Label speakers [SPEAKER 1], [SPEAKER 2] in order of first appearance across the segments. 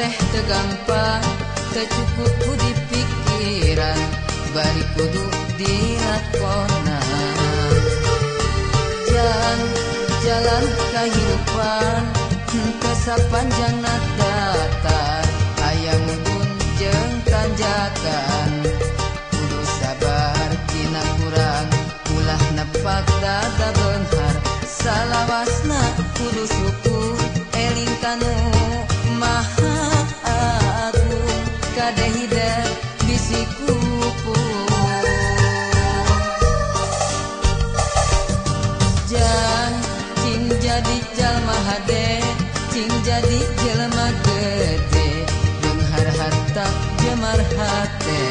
[SPEAKER 1] teh tegampang tercukupku di pikiran bari kudu dilakona jalan jalan kehidupan henteu panjang data ayam bun jeung tanjakan bisikupu Jan cing jadi jalma hade cing jadi jelma gede Dung har harta jemar hate.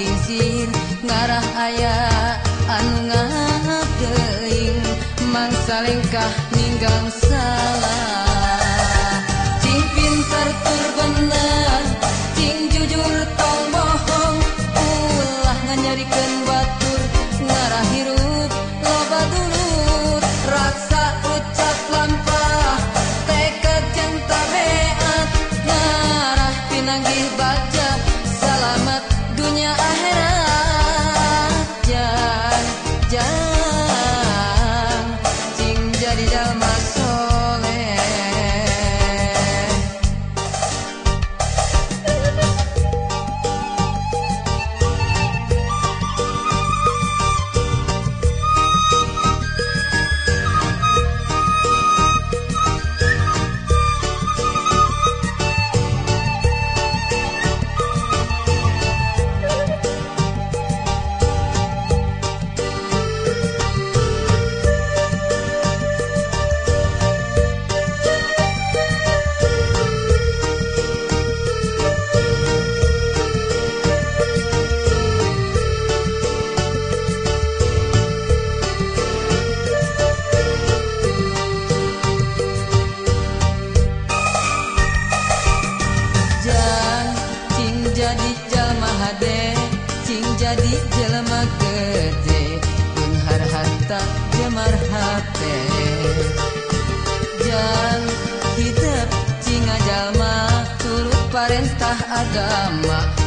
[SPEAKER 1] izin ngarah ayah anu ngadeing mangsa lengkah ninggang salah. Cing pinter tur bener cing jujur tong bohong ulah nganyarikeun batur ngarah hirup loba dulur raksa ucap lampah tekad jeung tabeat ngarah pinanggih baca. jelma gede Unhar harta jemar HP jan hidup cinga jalma turut parentah agama.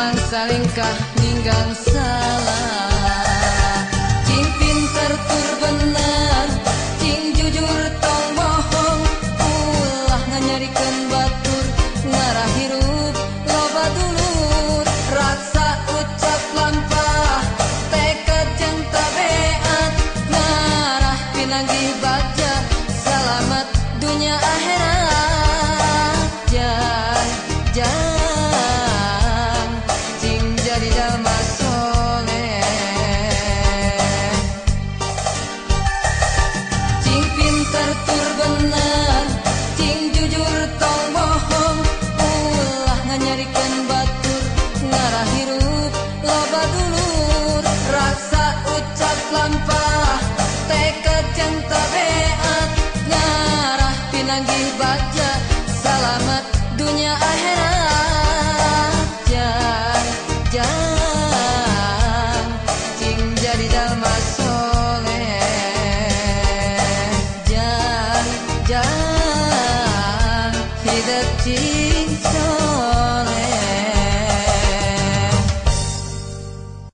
[SPEAKER 1] Teman salingkah ninggal salah? Baca, selamat dunia akhirat. Ya, ya. Jan jan jadi dalma ya, hidup